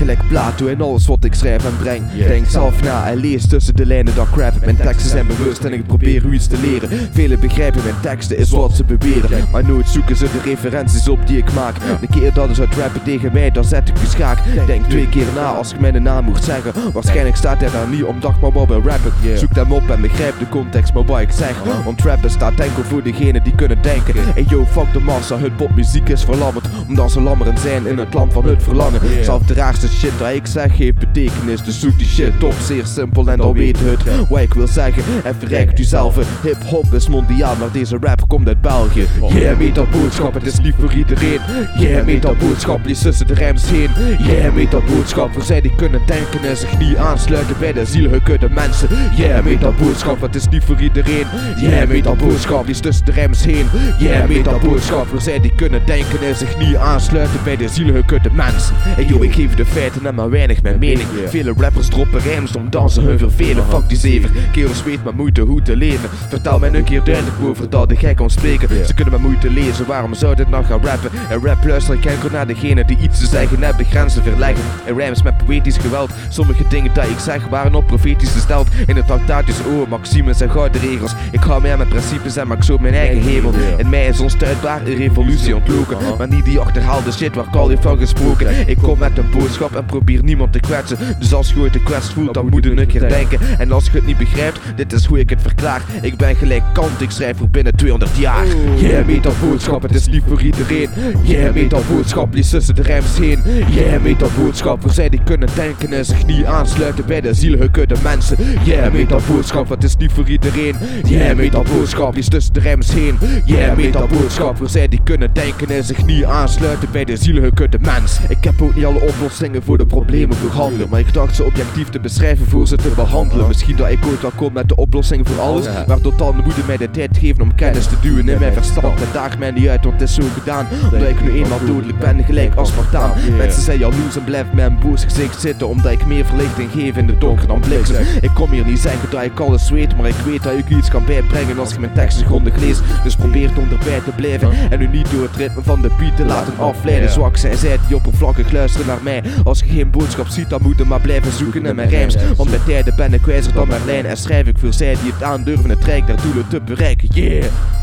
gelijk Plato en alles wat ik schrijf en breng. Yeah. Denk zelf na en lees tussen de lijnen dat crap. Mijn teksten zijn bewust en ik probeer u iets te leren. Velen begrijpen mijn teksten is wat ze beweren. Maar nooit zoeken ze de referenties op die ik maak. De keer dat ze uit rappen tegen mij, dan zet ik u schaak. Denk twee keer na als ik mijn naam moet zeggen. Waarschijnlijk staat hij daar niet omdat maar wat we rappen. Zoek hem op en begrijp de context, maar wat ik zeg. Want rap bestaat enkel voor degenen die kunnen denken. En yo, fuck de massa, hun popmuziek is verlammerd. Omdat ze lammeren zijn in het land van het verlangen. Zelf de raarste shit dat ik zeg heeft betekenis. Dus zoek die shit op, zeer simpel en dan weet het. Wat ik wil zeggen, en verrijkt u zelf. Hip-hop is mondiaal, maar deze rap komt uit België. Yeah, metalboodschap, het is niet voor iedereen. Yeah, metalboodschap, lees tussen de rijms heen. Yeah, metalboodschap, voor zij die kunnen denken en zich niet aansluiten bij de zielgekudde mensen. Yeah, metalboodschap, het is niet voor iedereen. Yeah, metalboodschap, lees tussen de rijms heen. Yeah, metalboodschap, voor zij die kunnen denken en zich niet aansluiten bij de zielgekudde mensen. En yo, ik geef de feiten en maar weinig mijn mening. Vele rappers droppen rijms om dansen hun vervelen. Fuck die zever, kerels weet met moeite hoe te leven. Vertel mij een keer duidelijk over dat de gek kan spreken. Ze kunnen met moeite lezen, waarom zou dit nog gaan rappen? En rap luister ik enkel naar degene die iets te zeggen hebben, grenzen verleggen. En rijms met poëtisch geweld. Sommige dingen die ik zeg waren op profetisch gesteld. In het tractaatjes oor, maximes en gouden regels. Ik hou mij aan mijn principes en maak zo mijn eigen hemel. In mij is onstuitbaar een revolutie ontloken. Maar niet die achterhaalde shit waar heeft van gesproken. Ik kom met een boodschap en probeer niemand te kwetsen. Dus als je ooit de kwets voelt, dan moet je een keer denken. En als je het niet begrijpt, dit is hoe ik het verklaar. Ik ben gelijk kant, ik schrijf voor binnen 200 jaar. Yeah, metalboodschap, het is niet voor iedereen. Yeah, metalboodschap, lees tussen de rijms heen. Yeah, metalboodschap, voor zij die kunnen denken en zich niet aansluiten bij de zielgekudde mensen. Yeah, metalboodschap, het is niet voor iedereen. Yeah, metalboodschap, lees tussen de rijms heen. Yeah, metalboodschap, voor zij die kunnen denken en zich niet aansluiten bij de zielgekudde mensen. Ik heb ook niet alle oplossingen voor de problemen voorhanden. Maar ik dacht ze objectief te beschrijven voor ze te behandelen. Misschien dat ik ooit wel kom met de oplossing voor alles. Maar totaal moeten mij de tijd geven om kennis te duwen in mijn verstand. En daag mij niet uit, want het is zo gedaan. Omdat ik nu eenmaal dodelijk ben, gelijk als Spartaan. Mensen zijn jaloers en blijven met een boos gezicht zitten. Omdat ik meer verlichting geef in de donker dan bliksem. Ik kom hier niet zeggen dat ik alles weet, maar ik weet dat ik iets kan bijbrengen als ik mijn teksten grondig lees. Dus probeer om erbij te blijven en u niet door het ritme van de beat te laten afleiden. Ja. Zoals zij die oppervlakkig luisteren naar mij. Als je geen boodschap ziet, dan moet je maar blijven zoeken in mijn rijms. Want bij tijden ben ik wijzer dan Merlijn en schrijf ik voor zij die het aandurven het rijk der doelen te bereiken. Yeah!